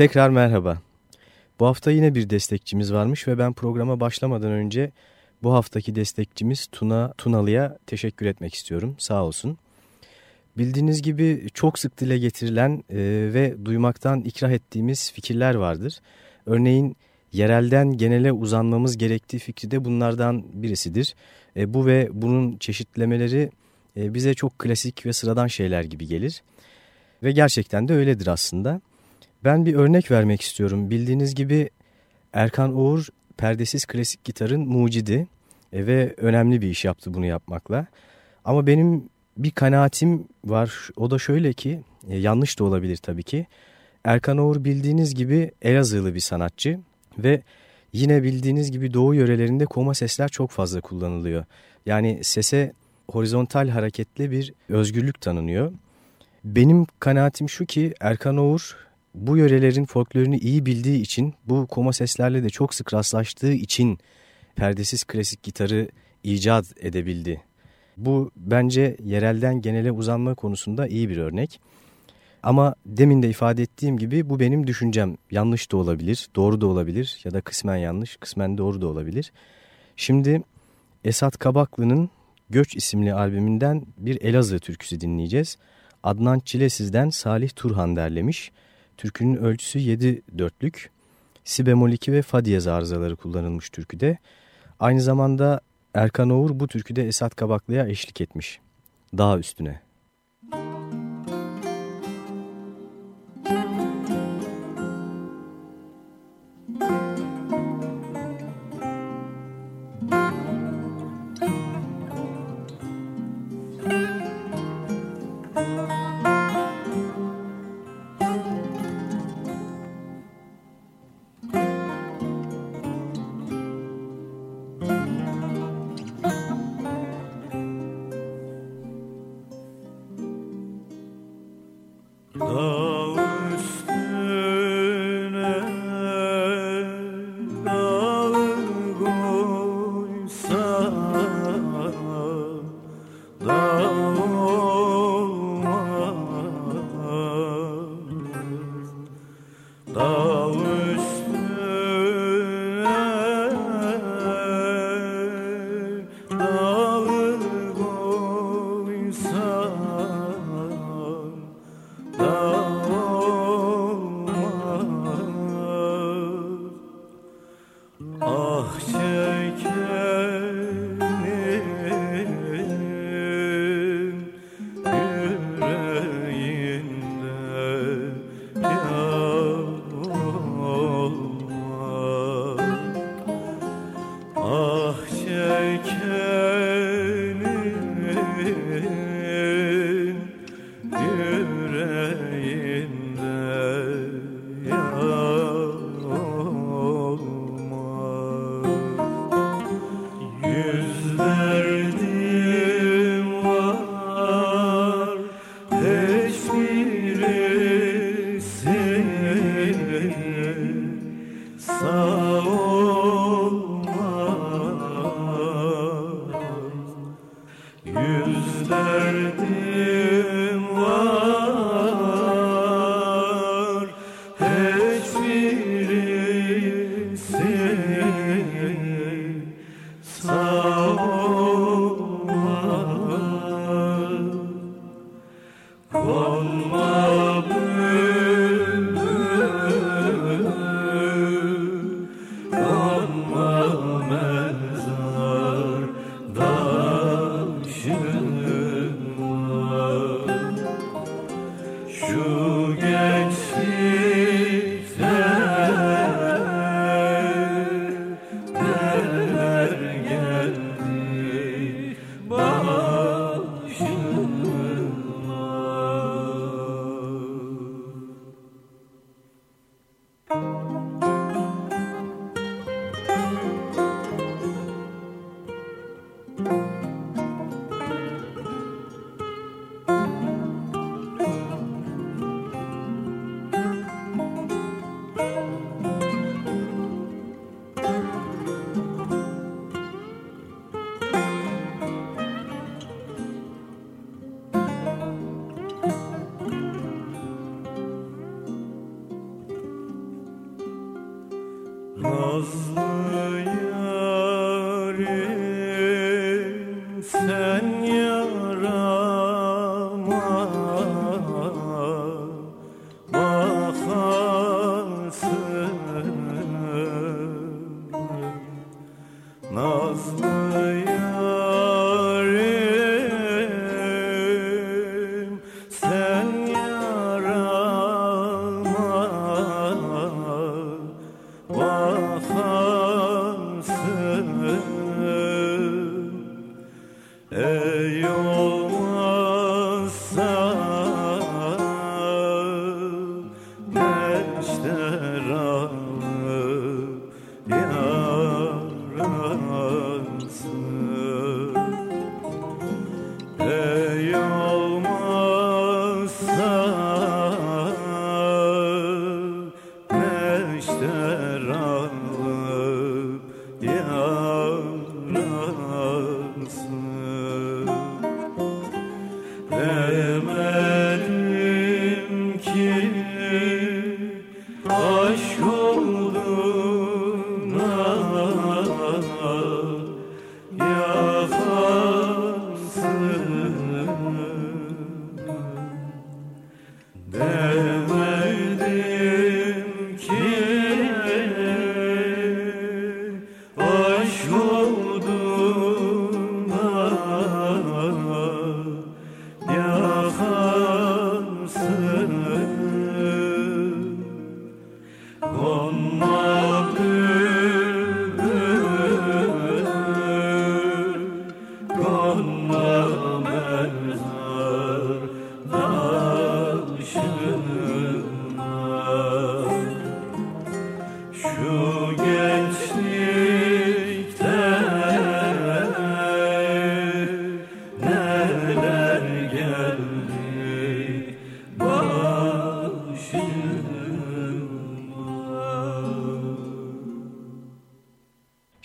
Tekrar merhaba. Bu hafta yine bir destekçimiz varmış ve ben programa başlamadan önce bu haftaki destekçimiz Tuna Tunalı'ya teşekkür etmek istiyorum. Sağ olsun. Bildiğiniz gibi çok sık dile getirilen e, ve duymaktan ikrah ettiğimiz fikirler vardır. Örneğin yerelden genele uzanmamız gerektiği fikri de bunlardan birisidir. E, bu ve bunun çeşitlemeleri e, bize çok klasik ve sıradan şeyler gibi gelir. Ve gerçekten de öyledir aslında. Ben bir örnek vermek istiyorum. Bildiğiniz gibi Erkan Oğur perdesiz klasik gitarın mucidi e, ve önemli bir iş yaptı bunu yapmakla. Ama benim bir kanaatim var. O da şöyle ki, e, yanlış da olabilir tabii ki. Erkan Oğur bildiğiniz gibi Elazığlı bir sanatçı ve yine bildiğiniz gibi doğu yörelerinde koma sesler çok fazla kullanılıyor. Yani sese horizontal hareketli bir özgürlük tanınıyor. Benim kanaatim şu ki Erkan Oğur bu yörelerin folklorunu iyi bildiği için, bu koma seslerle de çok sık rastlaştığı için perdesiz klasik gitarı icat edebildi. Bu bence yerelden genele uzanma konusunda iyi bir örnek. Ama demin de ifade ettiğim gibi bu benim düşüncem. Yanlış da olabilir, doğru da olabilir ya da kısmen yanlış, kısmen doğru da olabilir. Şimdi Esat Kabaklı'nın Göç isimli albümünden bir Elazığ türküsü dinleyeceğiz. Adnan Çilesiz'den Salih Turhan derlemiş. Türkünün ölçüsü 7 dörtlük. Si bemol 2 ve fa diyez arızaları kullanılmış türküde. Aynı zamanda Erkan Oğur bu türküde Esat Kabaklı'ya eşlik etmiş. Dağ üstüne.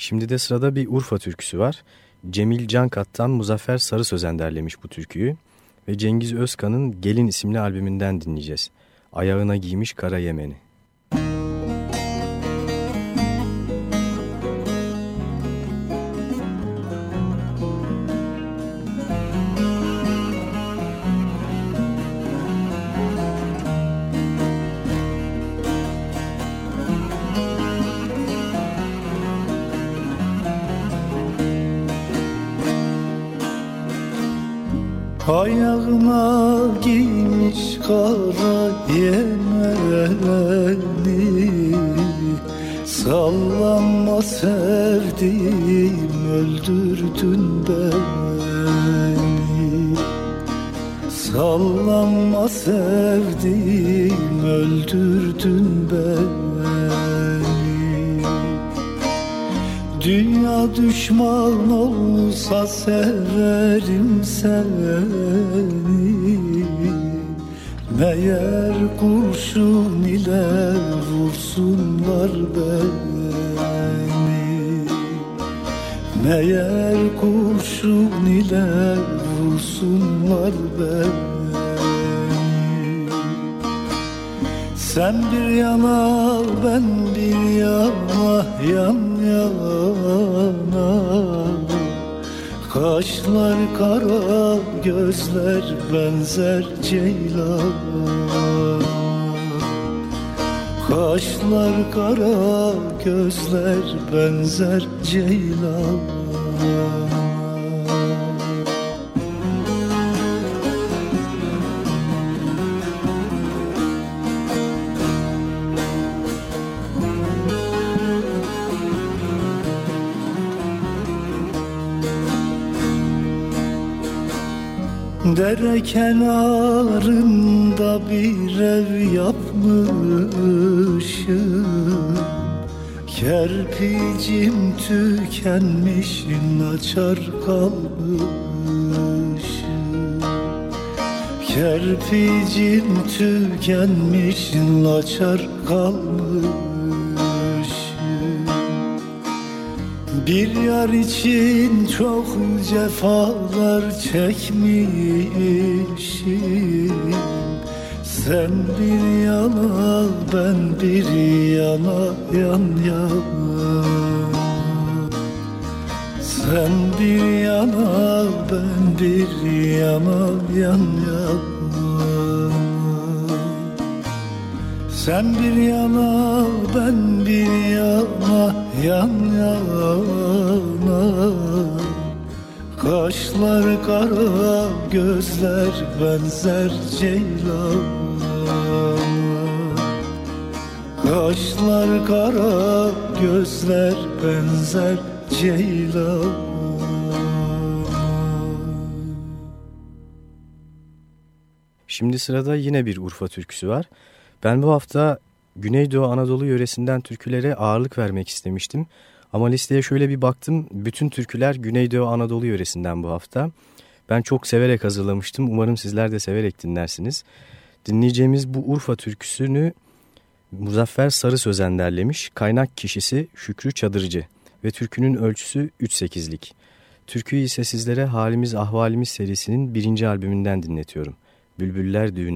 Şimdi de sırada bir Urfa türküsü var. Cemil Cankat'tan Muzaffer Sarı Sözen derlemiş bu türküyü. Ve Cengiz Özkan'ın Gelin isimli albümünden dinleyeceğiz. Ayağına giymiş kara yemeni. Sallanma sevdiğim öldürdün beni. Sallanma sevdiğim öldürdün beni. Dünya düşman olsa severim seni Meğer kurşun ile vursunlar beni. Meğer kurşun ile vursunlar beni. Sen bir yana ben bir yana yan yana Kaşlar kara gözler benzer ceylan. Kaşlar kara gözler benzer ceylan Dere kenarında bir ev yapmışım. Kerpicim tükenmiş açar kalmışım. Kerpicim tükenmiş açar kalmışım Bir yar için çok cefalar çekmişim. Sen bir yana ben bir yana yan yana. Sen bir yana ben bir yana yan yana. Sen bir yana ben bir yana yan yana Kaşlar kara gözler benzer ceylan Kaşlar kara, gözler benzer ceylan Şimdi sırada yine bir Urfa türküsü var. Ben bu hafta Güneydoğu Anadolu yöresinden türkülere ağırlık vermek istemiştim. Ama listeye şöyle bir baktım. Bütün türküler Güneydoğu Anadolu yöresinden bu hafta. Ben çok severek hazırlamıştım. Umarım sizler de severek dinlersiniz. Dinleyeceğimiz bu Urfa türküsünü Muzaffer Sarı Sözen derlemiş. Kaynak kişisi Şükrü Çadırcı ve türkünün ölçüsü 3-8'lik. Türküyü ise sizlere Halimiz Ahvalimiz serisinin birinci albümünden dinletiyorum. Bülbüller Düğün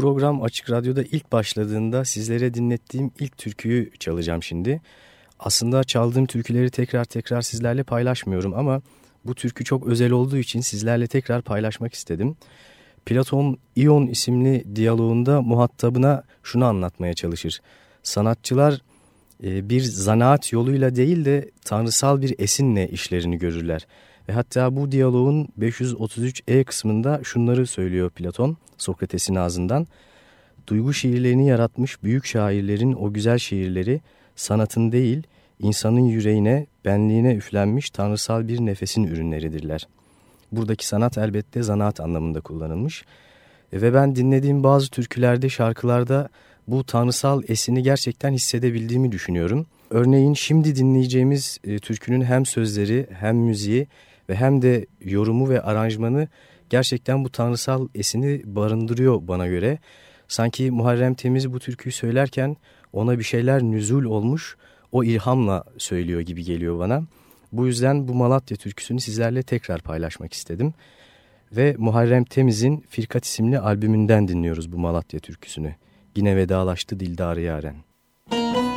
program Açık Radyo'da ilk başladığında sizlere dinlettiğim ilk türküyü çalacağım şimdi. Aslında çaldığım türküleri tekrar tekrar sizlerle paylaşmıyorum ama bu türkü çok özel olduğu için sizlerle tekrar paylaşmak istedim. Platon İon isimli diyaloğunda muhatabına şunu anlatmaya çalışır. Sanatçılar e, bir zanaat yoluyla değil de tanrısal bir esinle işlerini görürler. Ve hatta bu diyaloğun 533e kısmında şunları söylüyor Platon Sokrates'in ağzından. Duygu şiirlerini yaratmış büyük şairlerin o güzel şiirleri sanatın değil insanın yüreğine, benliğine üflenmiş tanrısal bir nefesin ürünleridirler. Buradaki sanat elbette zanaat anlamında kullanılmış. Ve ben dinlediğim bazı türkülerde, şarkılarda bu tanrısal esini gerçekten hissedebildiğimi düşünüyorum. Örneğin şimdi dinleyeceğimiz e, türkünün hem sözleri hem müziği ve hem de yorumu ve aranjmanı gerçekten bu tanrısal esini barındırıyor bana göre. Sanki Muharrem Temiz bu türküyü söylerken ona bir şeyler nüzul olmuş, o ilhamla söylüyor gibi geliyor bana. Bu yüzden bu Malatya türküsünü sizlerle tekrar paylaşmak istedim. Ve Muharrem Temiz'in Firkat isimli albümünden dinliyoruz bu Malatya türküsünü. Yine vedalaştı Dildarı Yaren. Yine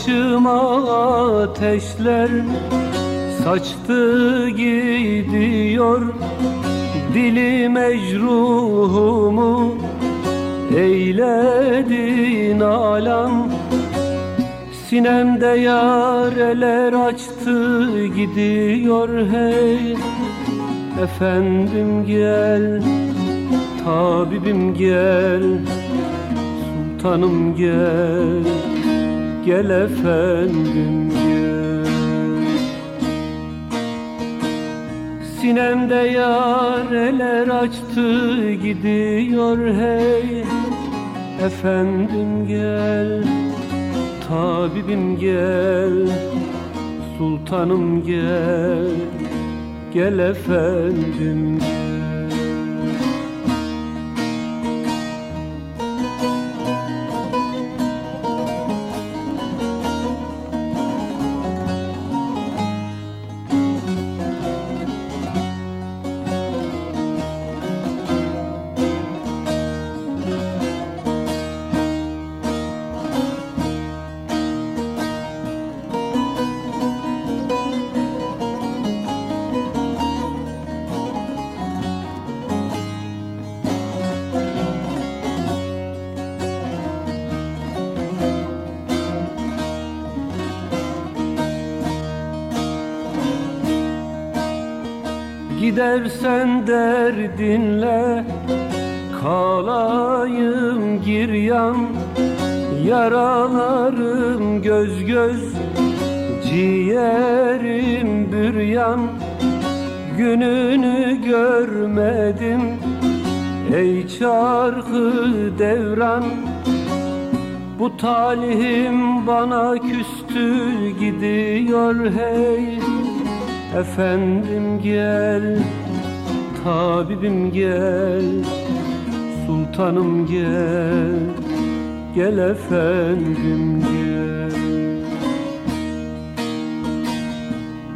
Başıma ateşler Saçtı gidiyor. Dili mecruhumu Eyledin alam. Sinemde yareler açtı gidiyor. Hey Efendim gel, tabibim gel Sultanım gel, gel efendim gel. Sinemde yareler açtı gidiyor hey. Efendim gel, tabibim gel Sultanım gel. Gel efendim Gidersen derdinle Kalayım giryan Yaralarım göz göz Ciğerim büryan. Gününü görmedim Ey çarkı devran. Bu talihim bana küstü gidiyor hey. Efendim gel, tabibim gel Sultanım gel, gel efendim gel.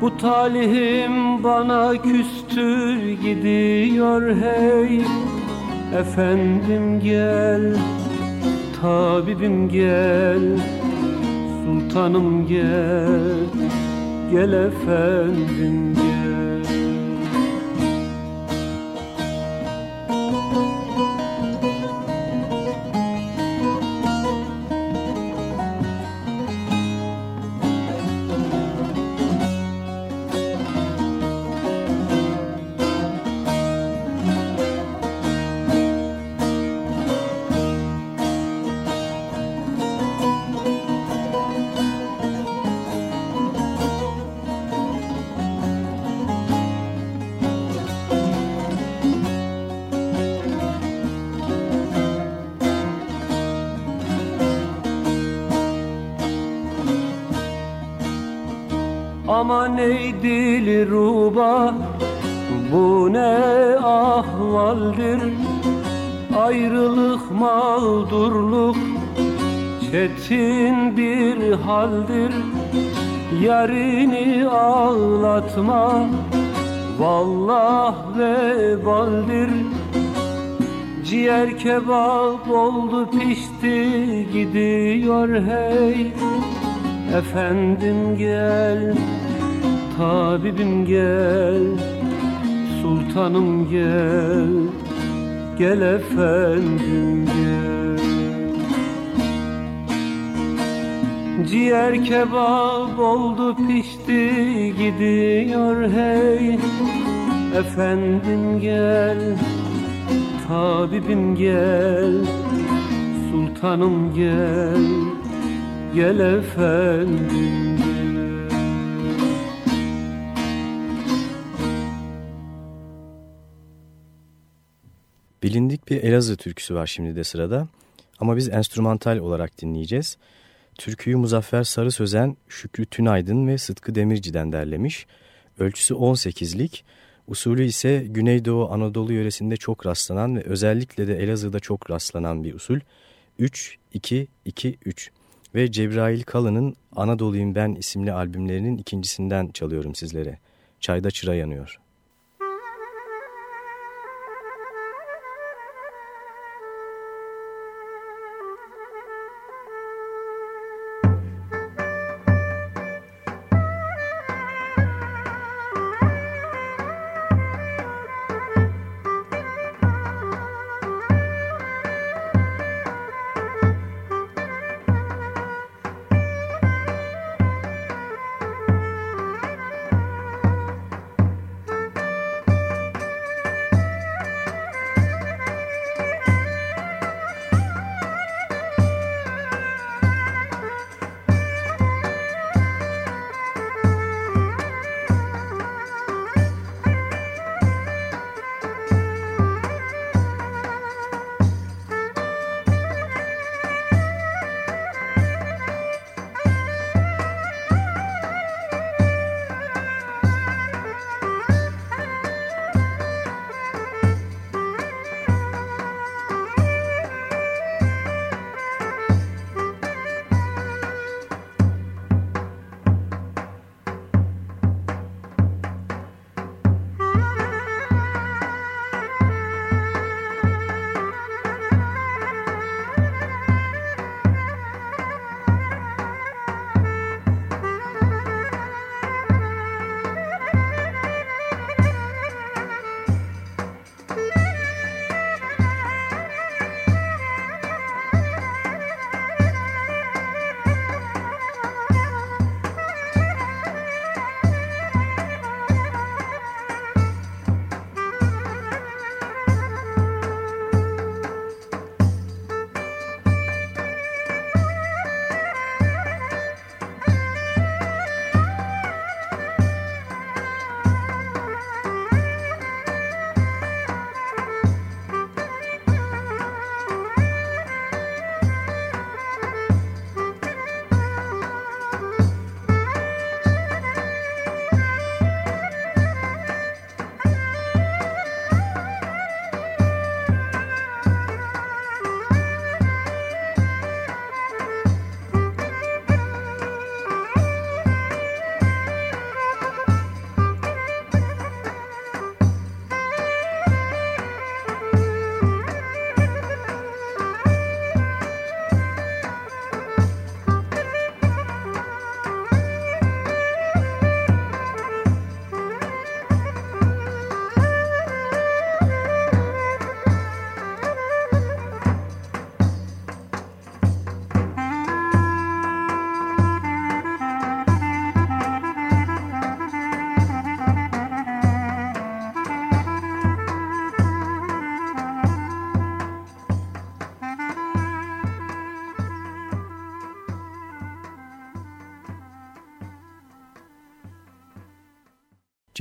Bu talihim bana küstü gidiyor hey Efendim gel, tabibim gel Sultanım gel gel efendim gel çetin bir haldir Yarini ağlatma. Vallah vebaldir Ciğer kebap oldu pişti gidiyor hey. Efendim gel, tabibim gel Sultanım gel, gel efendim gel Ciğer kebap oldu pişti gidiyor hey. Efendim gel, tabibim gel Sultanım gel, gel efendim Bilindik bir Elazığ türküsü var şimdi de sırada. Ama biz enstrümantal olarak dinleyeceğiz. Türküyü Muzaffer Sarı Sözen, Şükrü Tünaydın ve Sıtkı Demirci'den derlemiş. Ölçüsü 18'lik, usulü ise Güneydoğu Anadolu yöresinde çok rastlanan ve özellikle de Elazığ'da çok rastlanan bir usul. 3-2-2-3 ve Cebrail Kalın'ın Anadolu'yum Ben isimli albümlerinin ikincisinden çalıyorum sizlere. Çayda çıra yanıyor.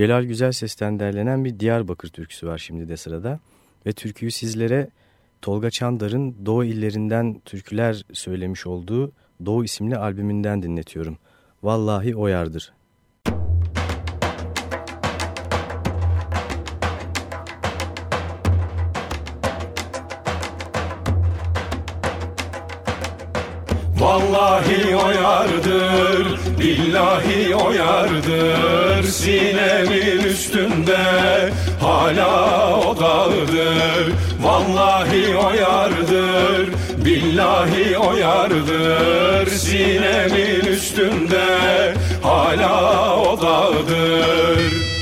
Celal Güzel Ses'ten derlenen bir Diyarbakır türküsü var şimdi de sırada. Ve türküyü sizlere Tolga Çandar'ın Doğu illerinden türküler söylemiş olduğu Doğu isimli albümünden dinletiyorum. Vallahi o yardır. Vallahi o yardır Billahi o yardır. Sinemin üstünde Hala o dağdır. Vallahi o yardır Billahi o yardır. Sinemin üstünde Hala o dağdır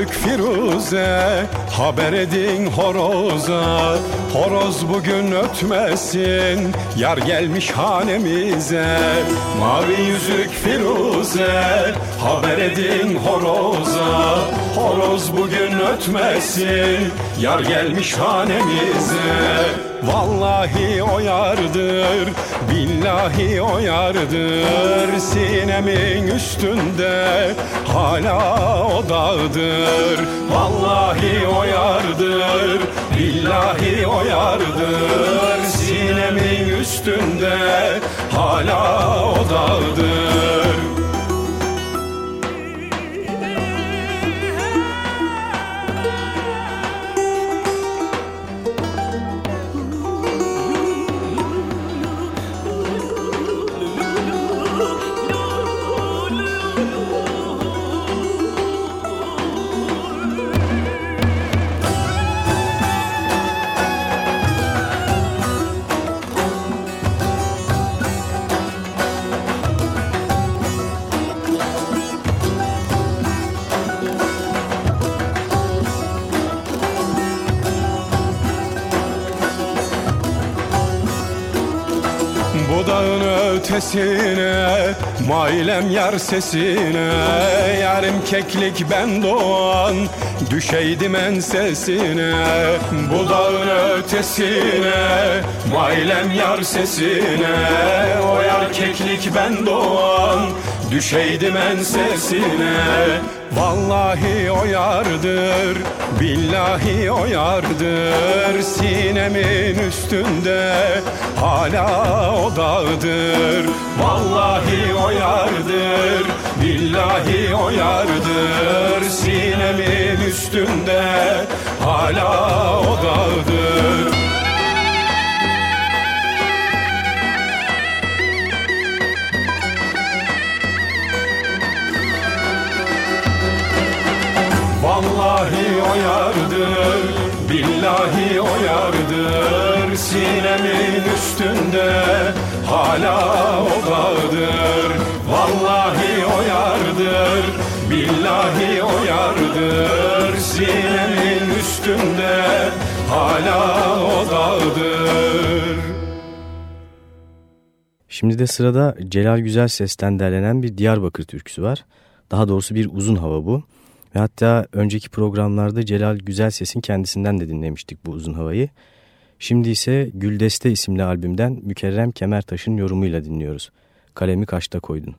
yüzük Firuze Haber edin horoza Horoz bugün ötmesin Yar gelmiş hanemize. Mavi yüzük Firuze Haber edin horoza. Horoz bugün ötmesin Yar gelmiş hanemize. Vallahi o yardır Billahi o yardır. Sinemin üstünde Hala o dağdır. Vallahi o yardır Billahi o Sinemin üstünde Hala o Mailem yar sesine Yarım keklik ben doğan Düşeydim ensesine Bu dağın ötesine. Mailem yar sesine O yar keklik ben doğan Düşeydim ensesine. Vallahi o yardır Billahi o yardır Sinemin üstünde Hala o dağdır Vallahi o yardır Billahi o yardır. Sinemin üstünde Hala o dağdır. Vallahi o yardır Billahi o yardır Hala o Vallahi o yardır Billahi o yardır Sinemin üstünde Hala o dağdır Şimdi de sırada Celal Güzel Ses'ten derlenen bir Diyarbakır türküsü var. Daha doğrusu bir uzun hava bu. Ve hatta önceki programlarda Celal Güzel Ses'in kendisinden de dinlemiştik bu uzun havayı. Şimdi ise Güldeste isimli albümden Mükerrem Kemertaş'ın yorumuyla dinliyoruz. Kalemi kaçta koydun?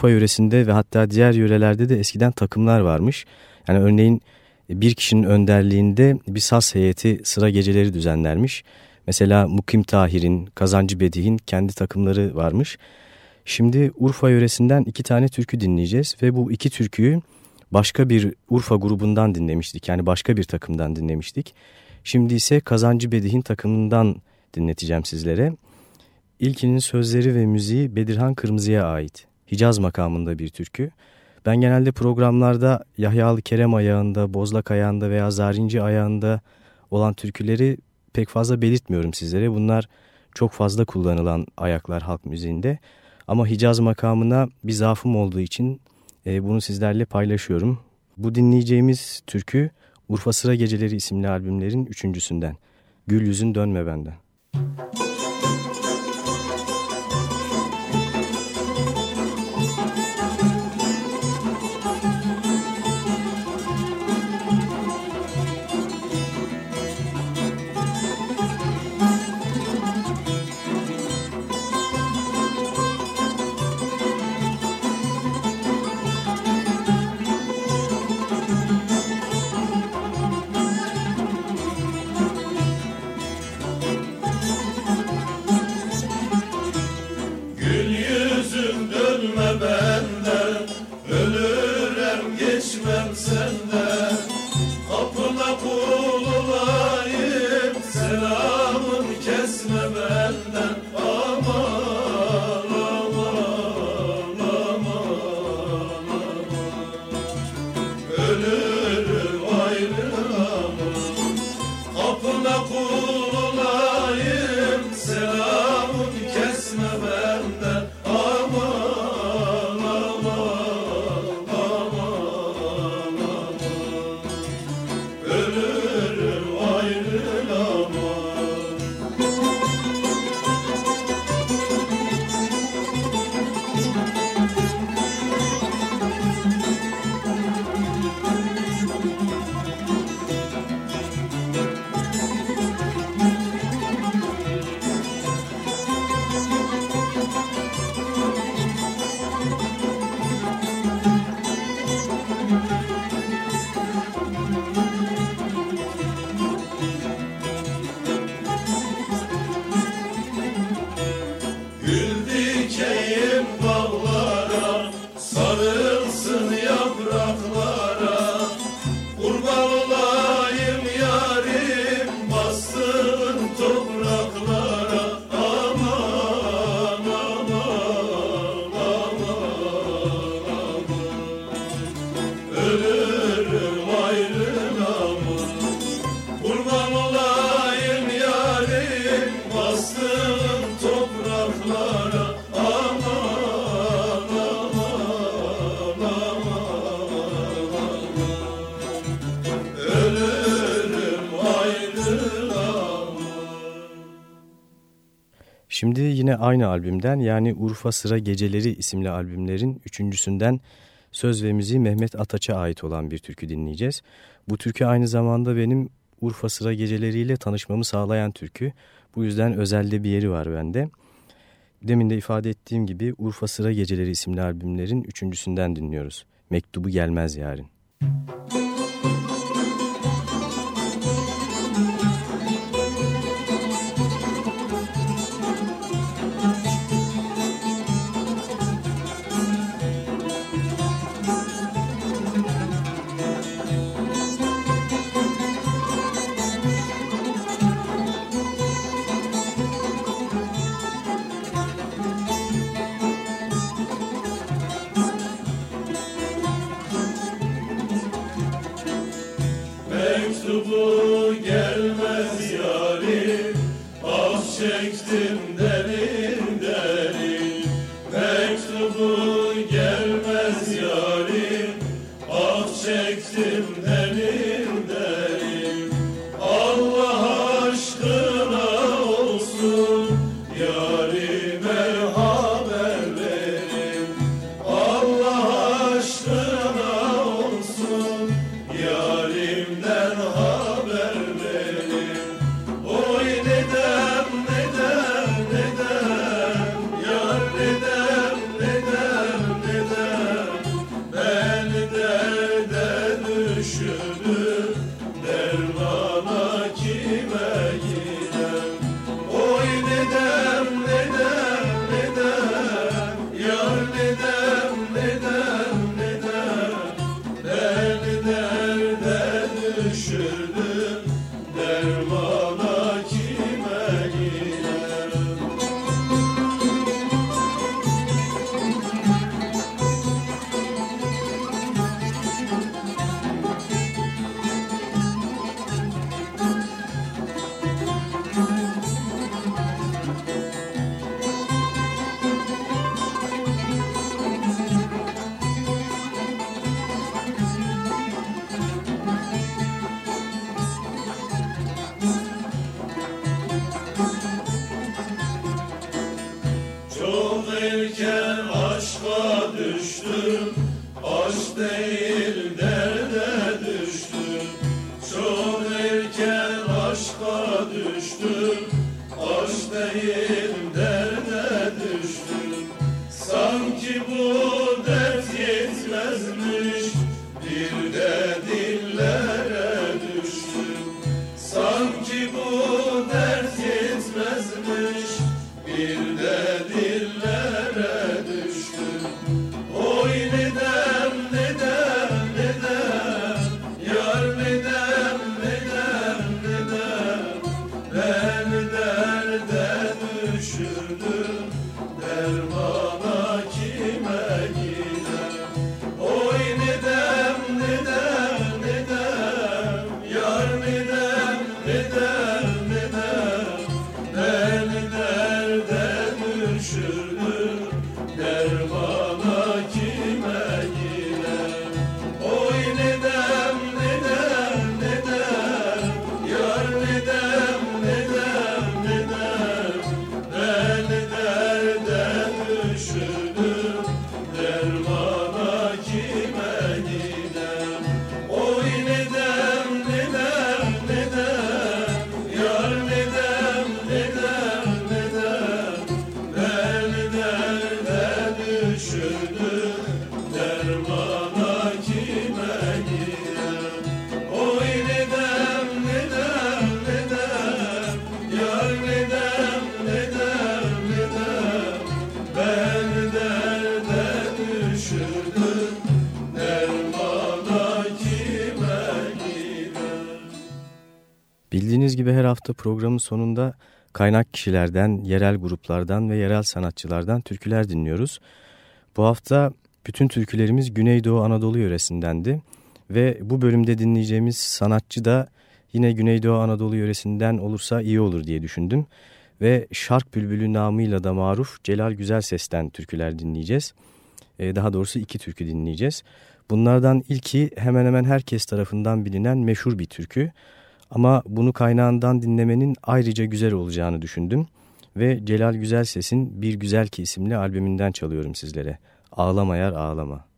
Urfa yöresinde ve hatta diğer yörelerde de eskiden takımlar varmış. Yani örneğin bir kişinin önderliğinde bir saz heyeti sıra geceleri düzenlermiş. Mesela Mukim Tahir'in, Kazancı Bedih'in kendi takımları varmış. Şimdi Urfa yöresinden iki tane türkü dinleyeceğiz ve bu iki türküyü başka bir Urfa grubundan dinlemiştik. Yani başka bir takımdan dinlemiştik. Şimdi ise Kazancı Bedih'in takımından dinleteceğim sizlere. İlkinin sözleri ve müziği Bedirhan Kırmızı'ya ait. Hicaz makamında bir türkü. Ben genelde programlarda Yahyalı Kerem ayağında, Bozlak ayağında veya Zarinci ayağında olan türküleri pek fazla belirtmiyorum sizlere. Bunlar çok fazla kullanılan ayaklar halk müziğinde. Ama Hicaz makamına bir zaafım olduğu için e, bunu sizlerle paylaşıyorum. Bu dinleyeceğimiz türkü Urfa Sıra Geceleri isimli albümlerin üçüncüsünden. Gül yüzün dönme benden. Müzik aynı albümden yani Urfa Sıra Geceleri isimli albümlerin üçüncüsünden söz ve müziği Mehmet Ataç'a ait olan bir türkü dinleyeceğiz. Bu türkü aynı zamanda benim Urfa Sıra Geceleri ile tanışmamı sağlayan türkü. Bu yüzden özelde bir yeri var bende. Demin de ifade ettiğim gibi Urfa Sıra Geceleri isimli albümlerin üçüncüsünden dinliyoruz. Mektubu gelmez yarın. Müzik gibi her hafta programın sonunda kaynak kişilerden, yerel gruplardan ve yerel sanatçılardan türküler dinliyoruz. Bu hafta bütün türkülerimiz Güneydoğu Anadolu yöresindendi ve bu bölümde dinleyeceğimiz sanatçı da yine Güneydoğu Anadolu yöresinden olursa iyi olur diye düşündüm. Ve Şark Bülbülü namıyla da maruf Celal Güzel Ses'ten türküler dinleyeceğiz. Ee, daha doğrusu iki türkü dinleyeceğiz. Bunlardan ilki hemen hemen herkes tarafından bilinen meşhur bir türkü. Ama bunu kaynağından dinlemenin ayrıca güzel olacağını düşündüm ve Celal Güzelses'in Bir Güzel Ki isimli albümünden çalıyorum sizlere. Ağlama yar ağlama.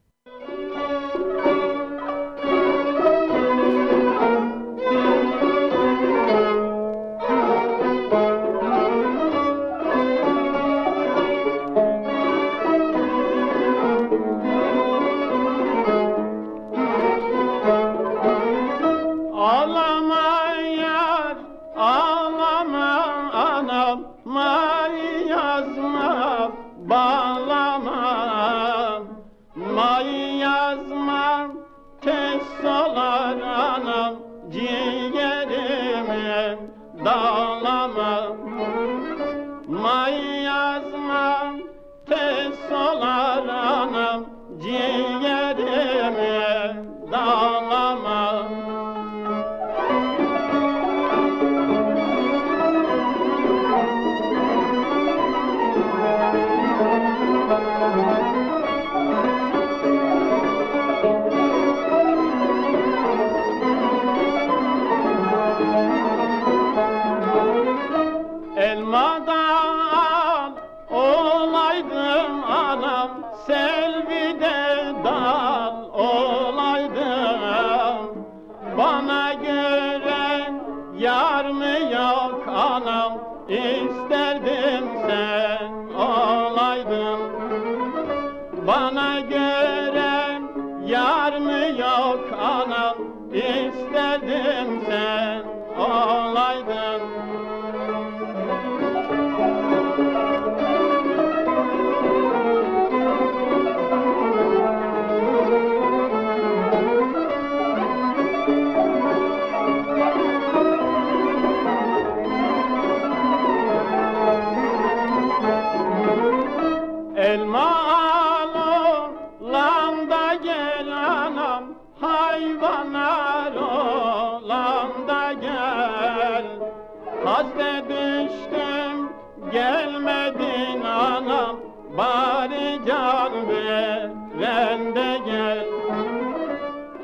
gelmedin anam Bari can veren de gel.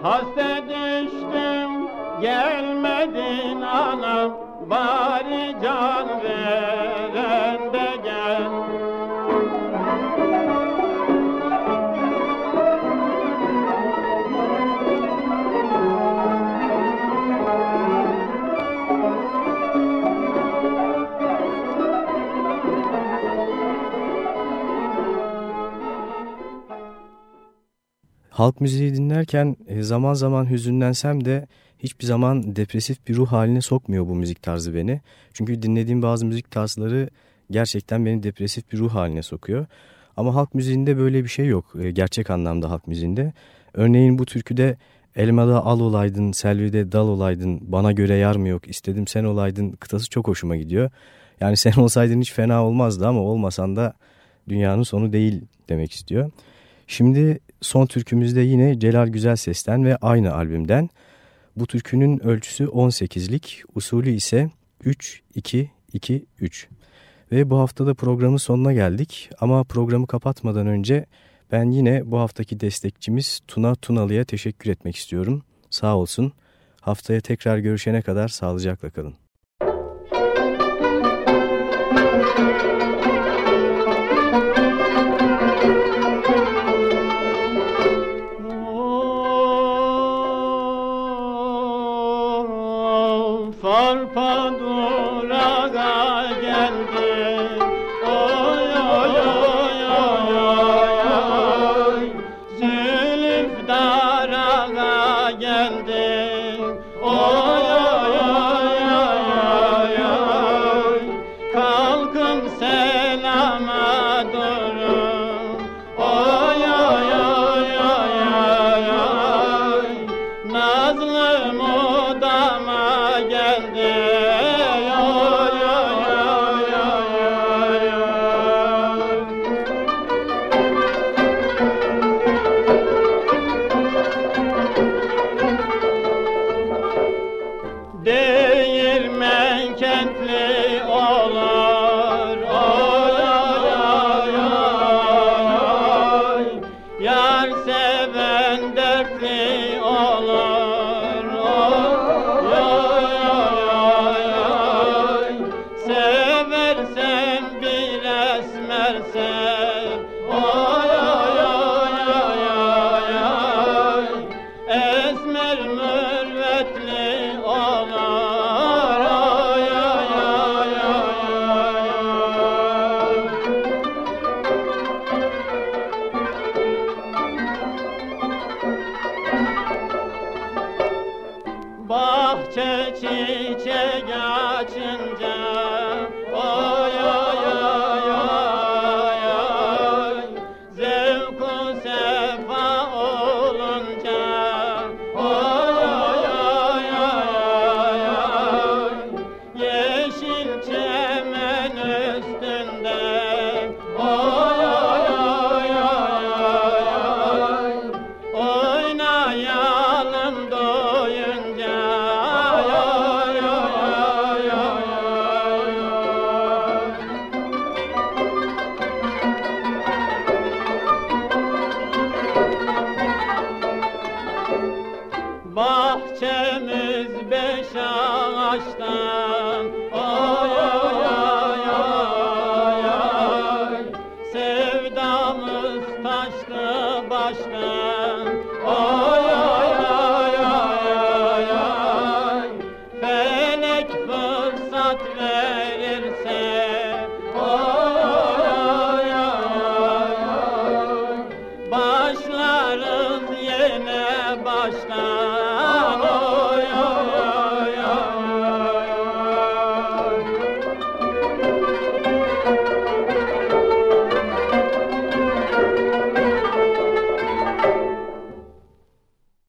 Haste düştüm gelmedin anam Bari can ver. Halk müziği dinlerken e, zaman zaman hüzünlensem de hiçbir zaman depresif bir ruh haline sokmuyor bu müzik tarzı beni. Çünkü dinlediğim bazı müzik tarzları gerçekten beni depresif bir ruh haline sokuyor. Ama halk müziğinde böyle bir şey yok e, gerçek anlamda halk müziğinde. Örneğin bu türküde Elmada al olaydın, Selvi'de dal olaydın, bana göre yar mı yok, istedim sen olaydın kıtası çok hoşuma gidiyor. Yani sen olsaydın hiç fena olmazdı ama olmasan da dünyanın sonu değil demek istiyor. Şimdi son türkümüzde yine Celal Güzel Ses'ten ve aynı albümden. Bu türkünün ölçüsü 18'lik, usulü ise 3-2-2-3. Ve bu haftada programın sonuna geldik ama programı kapatmadan önce ben yine bu haftaki destekçimiz Tuna Tunalı'ya teşekkür etmek istiyorum. Sağ olsun. Haftaya tekrar görüşene kadar sağlıcakla kalın. Başlarız